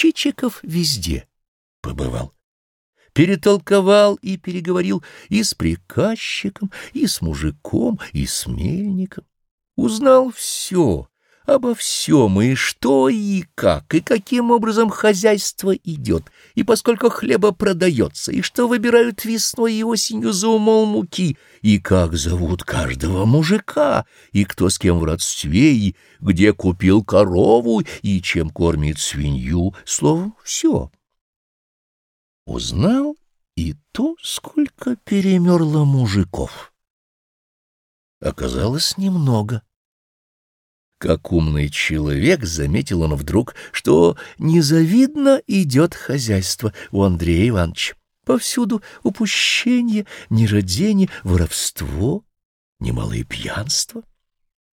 Чичиков везде побывал. Перетолковал и переговорил и с приказчиком, и с мужиком, и с мельником. Узнал все, обо всем, и что, и как, и каким образом хозяйство идет, и поскольку хлеба продается, и что выбирают весной и осенью за умол муки, и как зовут каждого мужика, и кто с кем в родстве, и где купил корову, и чем кормит свинью, словом, все. Узнал и то, сколько перемерло мужиков. Оказалось немного. Как умный человек, заметил он вдруг, что незавидно идет хозяйство у Андрея Ивановича. Повсюду упущение, нерадение, воровство, немалое пьянство.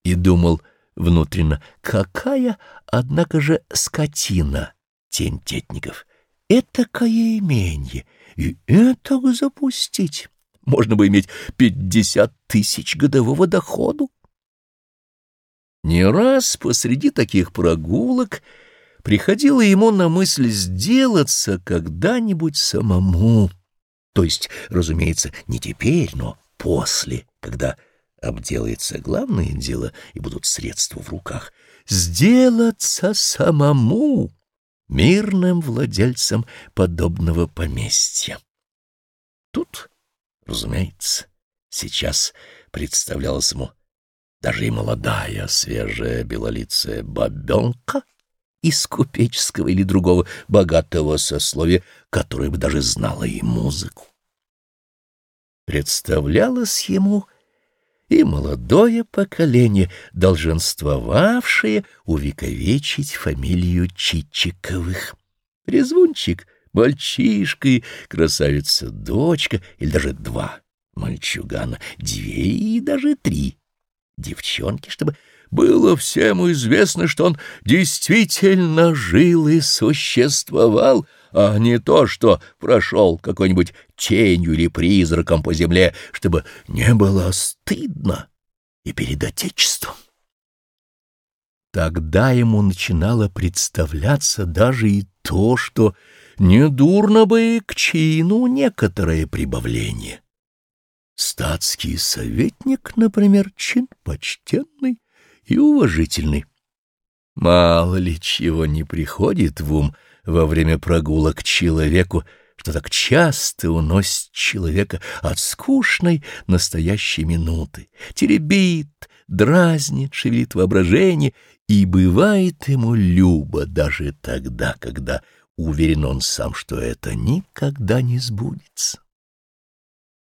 И думал внутренно, какая, однако же, скотина тень Тетников. Этакое именье, и это запустить. Можно бы иметь пятьдесят тысяч годового доходу. Не раз посреди таких прогулок приходило ему на мысль сделаться когда-нибудь самому. То есть, разумеется, не теперь, но после, когда обделается главное дело и будут средства в руках. Сделаться самому мирным владельцем подобного поместья. Тут, разумеется, сейчас представлялось ему даже и молодая, свежая, белолицая бабенка из купеческого или другого богатого сословия, которая бы даже знала и музыку. Представлялось ему и молодое поколение, долженствовавшее увековечить фамилию Чичиковых. Резвунчик, мальчишка красавица-дочка, или даже два мальчугана, две и даже три девчонки, чтобы было всем известно, что он действительно жил и существовал, а не то, что прошел какой-нибудь тенью или призраком по земле, чтобы не было стыдно и перед Отечеством. Тогда ему начинало представляться даже и то, что недурно бы и к чину некоторое прибавление. Статский советник, например, чин почтенный и уважительный. Мало ли чего не приходит в ум во время прогулок человеку, что так часто уносит человека от скучной настоящей минуты, теребит, дразнит, шевелит воображение, и бывает ему любо даже тогда, когда уверен он сам, что это никогда не сбудется.